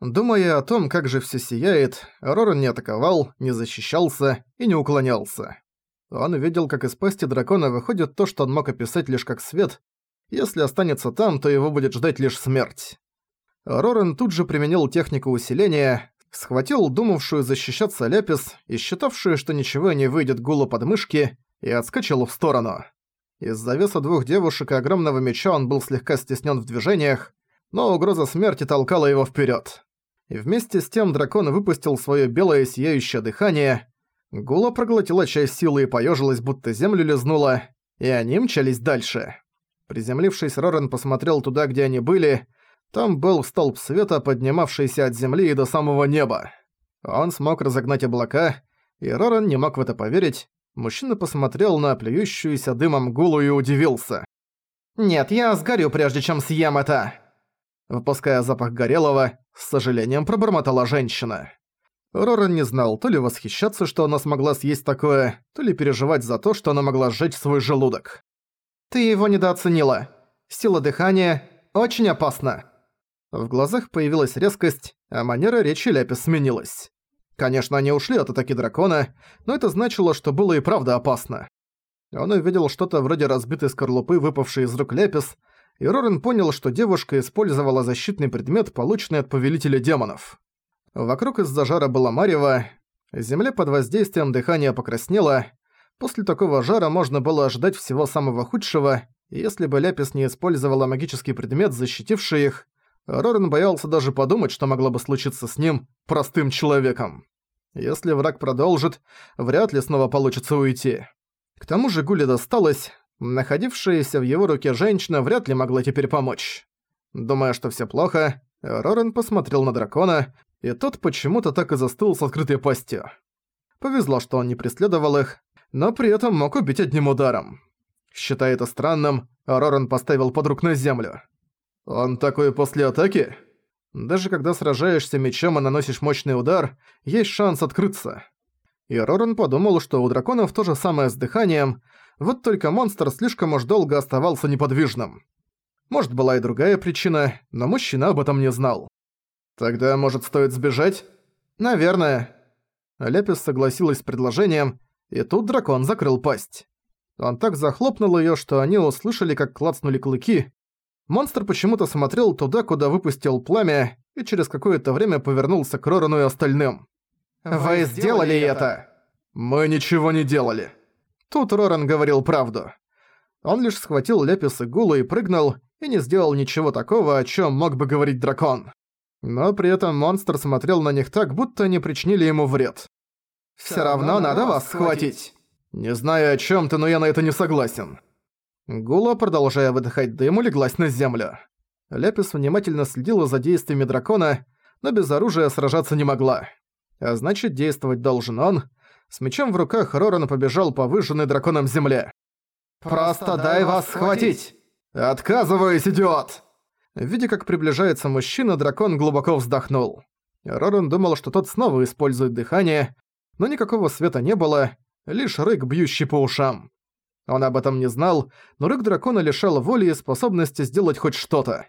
Думая о том, как же все сияет, Роран не атаковал, не защищался и не уклонялся. Он видел, как из пасти дракона выходит то, что он мог описать лишь как свет. Если останется там, то его будет ждать лишь смерть. Роран тут же применил технику усиления, схватил думавшую защищаться Ляпис и считавшую, что ничего не выйдет гулу под мышки, и отскочил в сторону. Из-за веса двух девушек и огромного меча он был слегка стеснен в движениях, но угроза смерти толкала его вперед. Вместе с тем дракон выпустил свое белое сияющее дыхание. Гула проглотила часть силы и поежилась, будто землю лизнула, и они мчались дальше. Приземлившись, Рорен посмотрел туда, где они были. Там был столб света, поднимавшийся от земли и до самого неба. Он смог разогнать облака, и Рорен не мог в это поверить. Мужчина посмотрел на плюющуюся дымом гулу и удивился. «Нет, я сгорю, прежде чем съем это!» Выпуская запах горелого, с сожалением пробормотала женщина. Роран не знал, то ли восхищаться, что она смогла съесть такое, то ли переживать за то, что она могла сжечь свой желудок. «Ты его недооценила. Сила дыхания очень опасна». В глазах появилась резкость, а манера речи Ляпис сменилась. Конечно, они ушли от атаки дракона, но это значило, что было и правда опасно. Он увидел что-то вроде разбитой скорлупы, выпавшей из рук Ляпис, и Рорен понял, что девушка использовала защитный предмет, полученный от Повелителя Демонов. Вокруг из-за жара было марево, земля под воздействием дыхания покраснела. После такого жара можно было ожидать всего самого худшего, если бы Ляпис не использовала магический предмет, защитивший их, Рорен боялся даже подумать, что могло бы случиться с ним, простым человеком. Если враг продолжит, вряд ли снова получится уйти. К тому же Гуле досталось, Находившаяся в его руке женщина вряд ли могла теперь помочь. Думая, что все плохо, Рорен посмотрел на дракона, и тот почему-то так и застыл с открытой пастью. Повезло, что он не преследовал их, но при этом мог убить одним ударом. Считая это странным, Рорен поставил подруг на землю. «Он такой после атаки?» Даже когда сражаешься мечом и наносишь мощный удар, есть шанс открыться. И Рорен подумал, что у драконов то же самое с дыханием, вот только монстр слишком уж долго оставался неподвижным. Может, была и другая причина, но мужчина об этом не знал. «Тогда, может, стоит сбежать?» «Наверное». Лепис согласилась с предложением, и тут дракон закрыл пасть. Он так захлопнул её, что они услышали, как клацнули клыки. Монстр почему-то смотрел туда, куда выпустил пламя, и через какое-то время повернулся к Рорану и остальным. «Вы сделали это!» «Мы ничего не делали!» Тут Роран говорил правду. Он лишь схватил Лепис и Гулу и прыгнул, и не сделал ничего такого, о чем мог бы говорить дракон. Но при этом монстр смотрел на них так, будто они причинили ему вред. Все равно надо вас схватить. Не знаю о чем ты, но я на это не согласен. Гула, продолжая выдыхать дым, улеглась на землю. Лепис внимательно следила за действиями дракона, но без оружия сражаться не могла. А значит, действовать должен он, с мечом в руках Роран побежал по выжженной драконом земле. «Просто дай вас схватить!» «Отказываюсь, идиот!» Видя, как приближается мужчина, дракон глубоко вздохнул. Роран думал, что тот снова использует дыхание, но никакого света не было, лишь рык, бьющий по ушам. Он об этом не знал, но рык дракона лишал воли и способности сделать хоть что-то.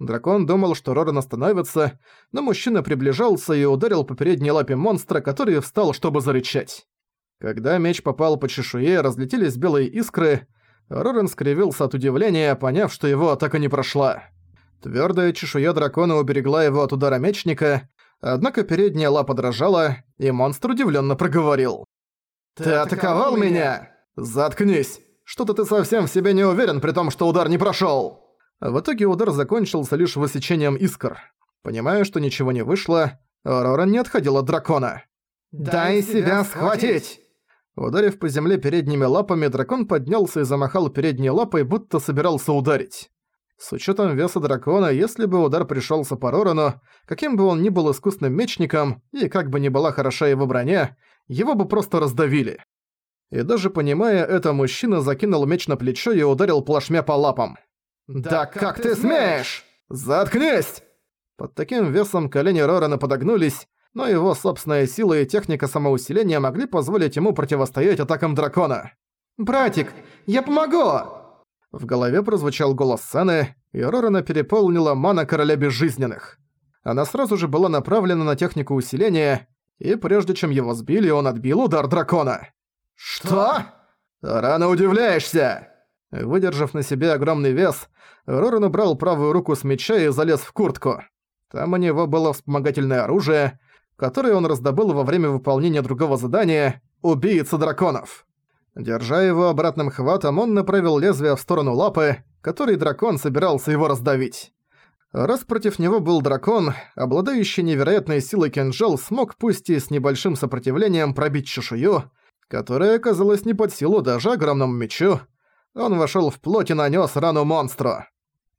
Дракон думал, что Роран остановится, но мужчина приближался и ударил по передней лапе монстра, который встал, чтобы зарычать. Когда меч попал по чешуе, разлетелись белые искры, Роран скривился от удивления, поняв, что его атака не прошла. Твёрдая чешуя дракона уберегла его от удара мечника, однако передняя лапа дрожала, и монстр удивленно проговорил. «Ты атаковал меня? Заткнись! Что-то ты совсем в себе не уверен, при том, что удар не прошёл!» В итоге удар закончился лишь высечением искр. Понимая, что ничего не вышло, Аурора не отходила от дракона. «Дай себя схватить!» Ударив по земле передними лапами, дракон поднялся и замахал передней лапой, будто собирался ударить. С учетом веса дракона, если бы удар пришелся по Рорану, каким бы он ни был искусным мечником, и как бы ни была хороша его броня, его бы просто раздавили. И даже понимая это, мужчина закинул меч на плечо и ударил плашмя по лапам. «Да как ты смеешь? Заткнись!» Под таким весом колени Рорана подогнулись, но его собственная сила и техника самоусиления могли позволить ему противостоять атакам дракона. «Братик, я помогу!» В голове прозвучал голос Сены, и Рорана переполнила мана Короля Безжизненных. Она сразу же была направлена на технику усиления, и прежде чем его сбили, он отбил удар дракона. «Что? Рано удивляешься!» Выдержав на себе огромный вес, Роран убрал правую руку с меча и залез в куртку. Там у него было вспомогательное оружие, которое он раздобыл во время выполнения другого задания «Убийца драконов». Держа его обратным хватом, он направил лезвие в сторону лапы, которой дракон собирался его раздавить. Раз против него был дракон, обладающий невероятной силой кинжал смог пусть и с небольшим сопротивлением пробить чешую, которая оказалась не под силу даже огромному мечу, он вошел в плоть и нанес рану монстру.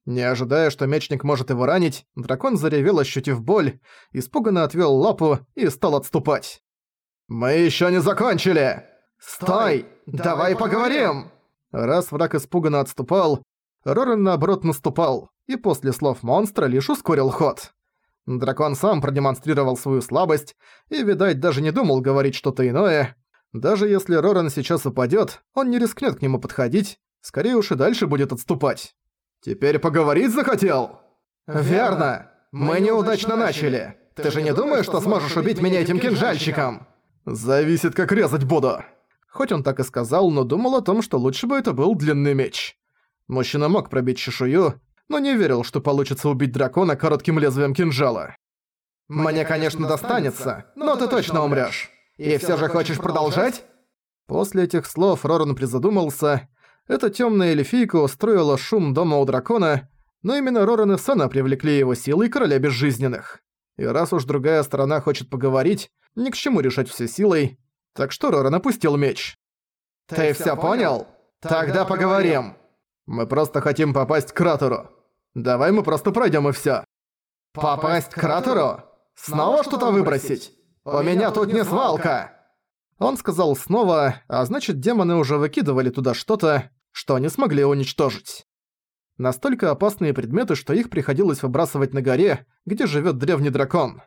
Не ожидая, что мечник может его ранить, дракон заревел, ощутив боль, испуганно отвел лапу и стал отступать. «Мы еще не закончили! Стой! Давай поговорим!» Раз враг испуганно отступал, Рорен наоборот наступал, и после слов монстра лишь ускорил ход. Дракон сам продемонстрировал свою слабость и, видать, даже не думал говорить что-то иное. Даже если Роран сейчас упадет, он не рискнет к нему подходить, скорее уж и дальше будет отступать. «Теперь поговорить захотел?» «Верно! Мы неудачно начали! Ты же не думаешь, что сможешь убить меня этим кинжальчиком?» «Зависит, как резать буду!» Хоть он так и сказал, но думал о том, что лучше бы это был длинный меч. Мужчина мог пробить чешую, но не верил, что получится убить дракона коротким лезвием кинжала. «Мне, конечно, достанется, но ты точно умрёшь. И всё же хочешь продолжать?» После этих слов Роран призадумался, эта тёмная эльфийка устроила шум дома у дракона, но именно Роран и Сана привлекли его силой короля безжизненных. И раз уж другая сторона хочет поговорить, ни к чему решать все силой, так что Роран опустил меч. «Ты, Ты всё понял? Тогда поговорим!» «Мы просто хотим попасть к кратеру. Давай мы просто пройдём и всё». «Попасть к кратеру? Снова что-то выбросить? У меня тут не свалка!» Он сказал снова, а значит демоны уже выкидывали туда что-то, что они смогли уничтожить. Настолько опасные предметы, что их приходилось выбрасывать на горе, где живет древний дракон.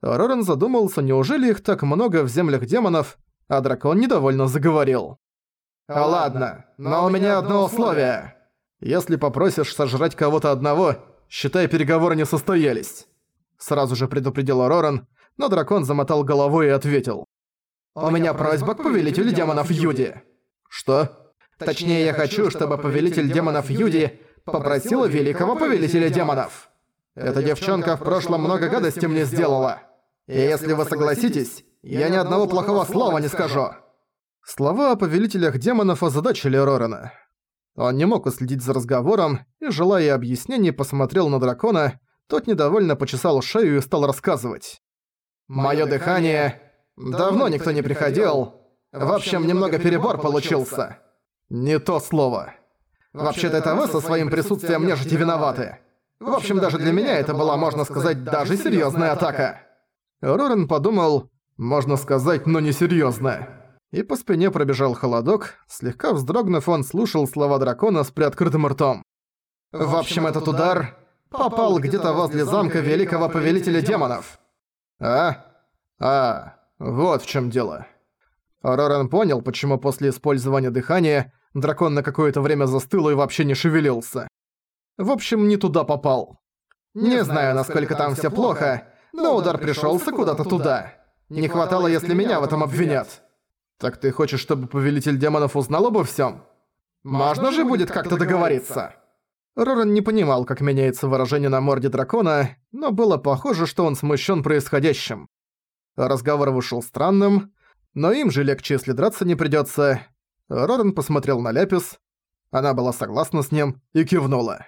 Рорен задумался, неужели их так много в землях демонов, а дракон недовольно заговорил. «Ладно, но у меня одно условие. Если попросишь сожрать кого-то одного, считай, переговоры не состоялись». Сразу же предупредил Роран, но дракон замотал головой и ответил. «У меня просьба к повелителю демонов Юди». «Что?» Точнее, я хочу, чтобы повелитель демонов Юди попросил великого повелителя демонов. Эта девчонка в прошлом много гадости мне сделала. И если вы согласитесь, я ни одного плохого слова не скажу». Слова о повелителях демонов озадачили Рорена. Он не мог уследить за разговором и, желая объяснений, посмотрел на дракона, тот недовольно почесал шею и стал рассказывать. «Моё дыхание... Давно никто не приходил. В общем, немного перебор получился. Не то слово. Вообще-то это вы со своим присутствием нежити виноваты. В общем, даже для меня это была, можно сказать, даже серьезная атака. Рорен подумал, можно сказать, но не серьезная. И по спине пробежал холодок, слегка вздрогнув, он слушал слова дракона с приоткрытым ртом. В общем, этот удар попал где-то возле замка великого повелителя демонов. А? А, вот в чем дело. Рорен понял, почему после использования дыхания Дракон на какое-то время застыл и вообще не шевелился. В общем, не туда попал. Не знаю, насколько там все плохо, но удар пришелся куда-то туда. Не хватало, если меня в этом обвинят. Так ты хочешь, чтобы повелитель демонов узнал обо всем? Можно же будет как-то договориться. Роран не понимал, как меняется выражение на морде дракона, но было похоже, что он смущен происходящим. Разговор вышел странным, но им же легче, если драться не придется. Роран посмотрел на Ляпис. Она была согласна с ним и кивнула.